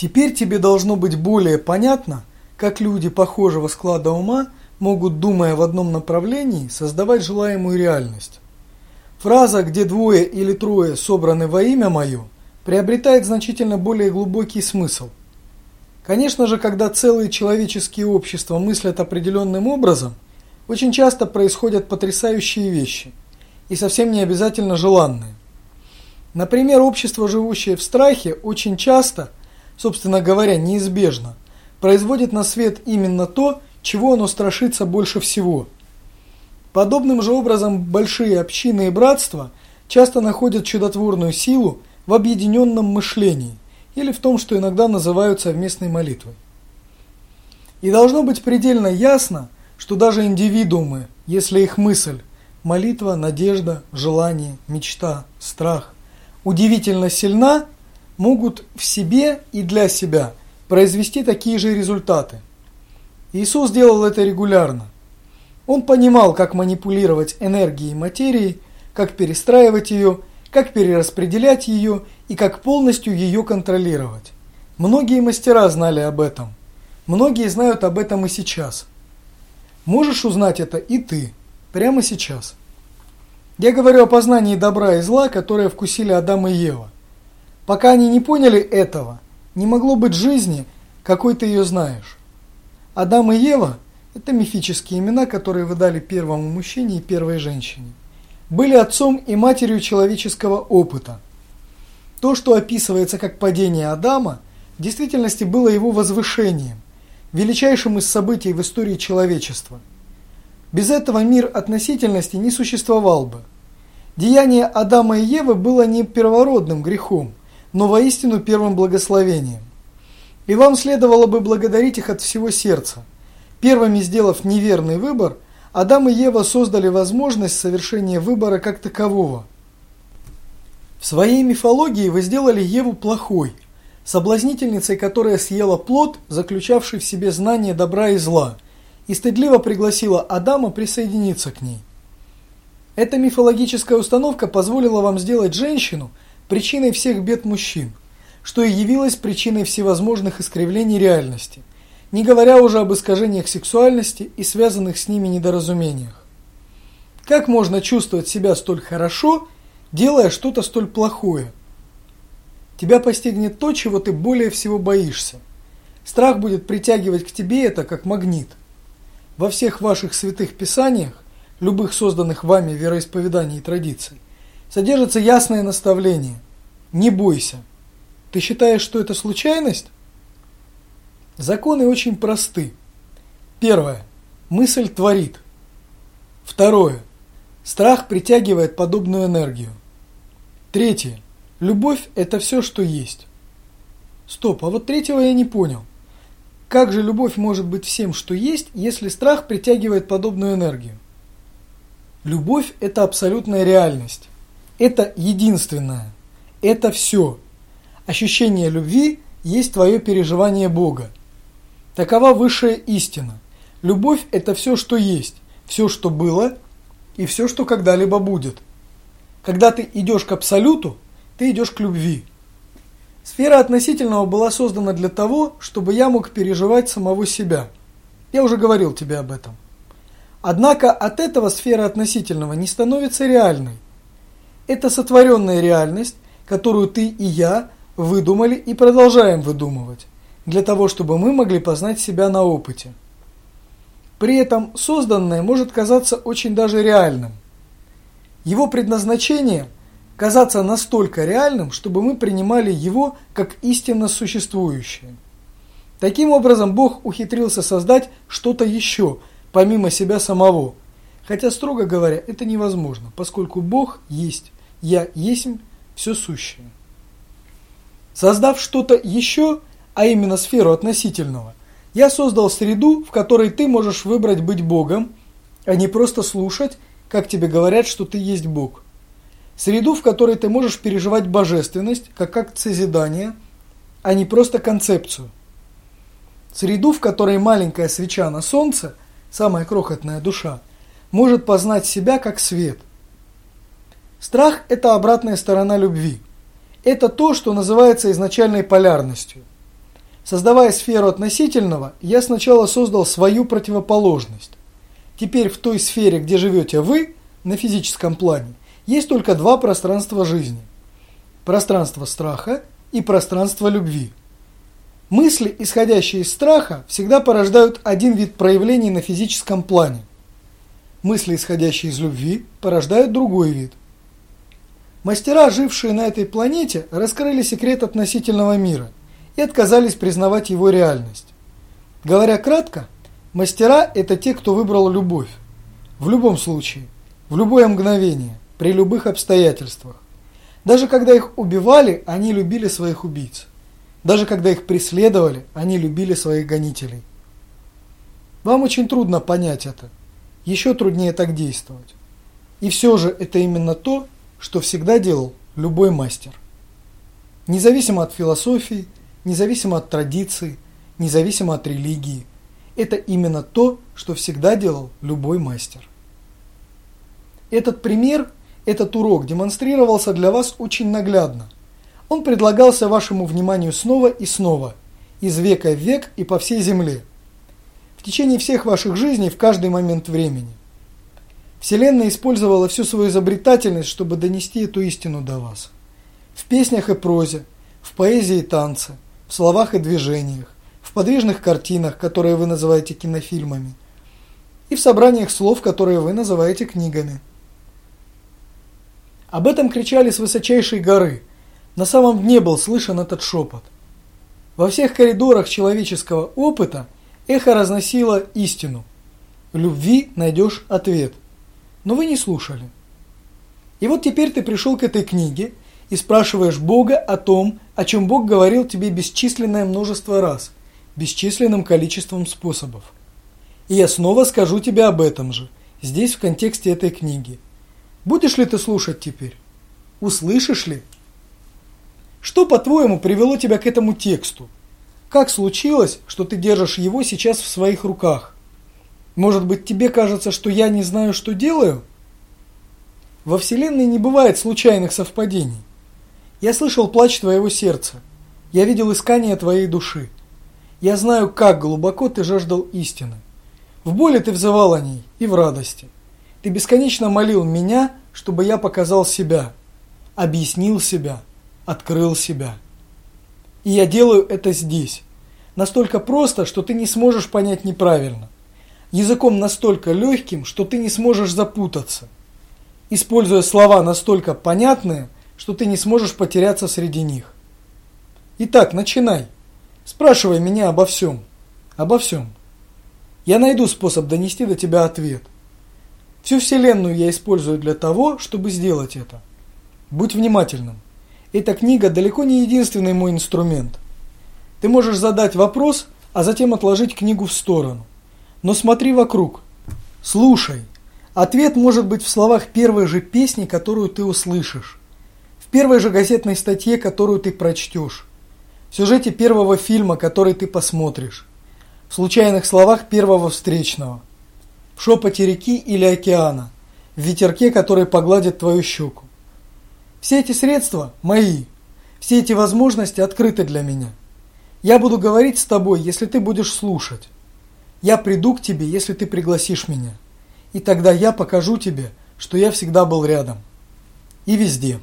Теперь тебе должно быть более понятно, как люди похожего склада ума могут, думая в одном направлении, создавать желаемую реальность. Фраза «где двое или трое собраны во имя мое» приобретает значительно более глубокий смысл. Конечно же, когда целые человеческие общества мыслят определенным образом, очень часто происходят потрясающие вещи, и совсем не обязательно желанные. Например, общество, живущее в страхе, очень часто, собственно говоря, неизбежно, производит на свет именно то, чего оно страшится больше всего. Подобным же образом большие общины и братства часто находят чудотворную силу в объединенном мышлении или в том, что иногда называют совместной молитвой. И должно быть предельно ясно, что даже индивидуумы, если их мысль – молитва, надежда, желание, мечта, страх – удивительно сильна, могут в себе и для себя произвести такие же результаты – Иисус делал это регулярно. Он понимал, как манипулировать энергией материи, как перестраивать ее, как перераспределять ее и как полностью ее контролировать. Многие мастера знали об этом. Многие знают об этом и сейчас. Можешь узнать это и ты, прямо сейчас. Я говорю о познании добра и зла, которое вкусили Адам и Ева. Пока они не поняли этого, не могло быть жизни, какой ты ее знаешь. Адам и Ева – это мифические имена, которые вы дали первому мужчине и первой женщине. Были отцом и матерью человеческого опыта. То, что описывается как падение Адама, в действительности было его возвышением, величайшим из событий в истории человечества. Без этого мир относительности не существовал бы. Деяние Адама и Евы было не первородным грехом, но воистину первым благословением. И вам следовало бы благодарить их от всего сердца. Первыми сделав неверный выбор, Адам и Ева создали возможность совершения выбора как такового. В своей мифологии вы сделали Еву плохой, соблазнительницей, которая съела плод, заключавший в себе знание добра и зла, и стыдливо пригласила Адама присоединиться к ней. Эта мифологическая установка позволила вам сделать женщину причиной всех бед мужчин что и явилось причиной всевозможных искривлений реальности, не говоря уже об искажениях сексуальности и связанных с ними недоразумениях. Как можно чувствовать себя столь хорошо, делая что-то столь плохое? Тебя постигнет то, чего ты более всего боишься. Страх будет притягивать к тебе это как магнит. Во всех ваших святых писаниях, любых созданных вами вероисповеданий и традиций, содержится ясное наставление – не бойся. Ты считаешь, что это случайность? Законы очень просты. Первое. Мысль творит. Второе. Страх притягивает подобную энергию. Третье. Любовь – это все, что есть. Стоп, а вот третьего я не понял. Как же любовь может быть всем, что есть, если страх притягивает подобную энергию? Любовь – это абсолютная реальность. Это единственное. Это все. Ощущение любви есть твое переживание Бога. Такова высшая истина. Любовь – это все, что есть, все, что было и все, что когда-либо будет. Когда ты идешь к абсолюту, ты идешь к любви. Сфера относительного была создана для того, чтобы я мог переживать самого себя. Я уже говорил тебе об этом. Однако от этого сфера относительного не становится реальной. Это сотворенная реальность, которую ты и я – выдумали и продолжаем выдумывать, для того, чтобы мы могли познать себя на опыте. При этом созданное может казаться очень даже реальным. Его предназначение – казаться настолько реальным, чтобы мы принимали его как истинно существующее. Таким образом, Бог ухитрился создать что-то еще, помимо себя самого. Хотя, строго говоря, это невозможно, поскольку Бог есть, Я есть все сущее. Создав что-то еще, а именно сферу относительного, я создал среду, в которой ты можешь выбрать быть Богом, а не просто слушать, как тебе говорят, что ты есть Бог. Среду, в которой ты можешь переживать божественность, как акт созидания, а не просто концепцию. Среду, в которой маленькая свеча на солнце, самая крохотная душа, может познать себя как свет. Страх – это обратная сторона любви – это то, что называется изначальной полярностью. Создавая сферу относительного, я сначала создал свою противоположность. Теперь в той сфере, где живете вы, на физическом плане, есть только два пространства жизни. Пространство страха и пространство любви. Мысли, исходящие из страха, всегда порождают один вид проявлений на физическом плане. Мысли, исходящие из любви, порождают другой вид. Мастера, жившие на этой планете, раскрыли секрет относительного мира и отказались признавать его реальность. Говоря кратко, мастера – это те, кто выбрал любовь. В любом случае, в любое мгновение, при любых обстоятельствах. Даже когда их убивали, они любили своих убийц. Даже когда их преследовали, они любили своих гонителей. Вам очень трудно понять это. Еще труднее так действовать. И все же это именно то, что всегда делал любой мастер. Независимо от философии, независимо от традиций, независимо от религии. Это именно то, что всегда делал любой мастер. Этот пример, этот урок демонстрировался для вас очень наглядно. Он предлагался вашему вниманию снова и снова, из века в век и по всей земле. В течение всех ваших жизней в каждый момент времени. Вселенная использовала всю свою изобретательность, чтобы донести эту истину до вас. В песнях и прозе, в поэзии и танце, в словах и движениях, в подвижных картинах, которые вы называете кинофильмами, и в собраниях слов, которые вы называете книгами. Об этом кричали с высочайшей горы. На самом дне был слышен этот шепот. Во всех коридорах человеческого опыта эхо разносило истину. В любви найдешь ответ – но вы не слушали. И вот теперь ты пришел к этой книге и спрашиваешь Бога о том, о чем Бог говорил тебе бесчисленное множество раз, бесчисленным количеством способов. И я снова скажу тебе об этом же, здесь в контексте этой книги. Будешь ли ты слушать теперь? Услышишь ли? Что, по-твоему, привело тебя к этому тексту? Как случилось, что ты держишь его сейчас в своих руках? Может быть, тебе кажется, что я не знаю, что делаю? Во Вселенной не бывает случайных совпадений. Я слышал плач твоего сердца. Я видел искание твоей души. Я знаю, как глубоко ты жаждал истины. В боли ты взывал о ней и в радости. Ты бесконечно молил меня, чтобы я показал себя, объяснил себя, открыл себя. И я делаю это здесь. Настолько просто, что ты не сможешь понять неправильно языком настолько легким, что ты не сможешь запутаться, используя слова настолько понятные, что ты не сможешь потеряться среди них. Итак, начинай. Спрашивай меня обо всем. Обо всем. Я найду способ донести до тебя ответ. Всю Вселенную я использую для того, чтобы сделать это. Будь внимательным. Эта книга далеко не единственный мой инструмент. Ты можешь задать вопрос, а затем отложить книгу в сторону. Но смотри вокруг. Слушай. Ответ может быть в словах первой же песни, которую ты услышишь. В первой же газетной статье, которую ты прочтешь. В сюжете первого фильма, который ты посмотришь. В случайных словах первого встречного. В шепоте реки или океана. В ветерке, который погладит твою щеку. Все эти средства мои. Все эти возможности открыты для меня. Я буду говорить с тобой, если ты будешь слушать. Я приду к тебе, если ты пригласишь меня. И тогда я покажу тебе, что я всегда был рядом. И везде.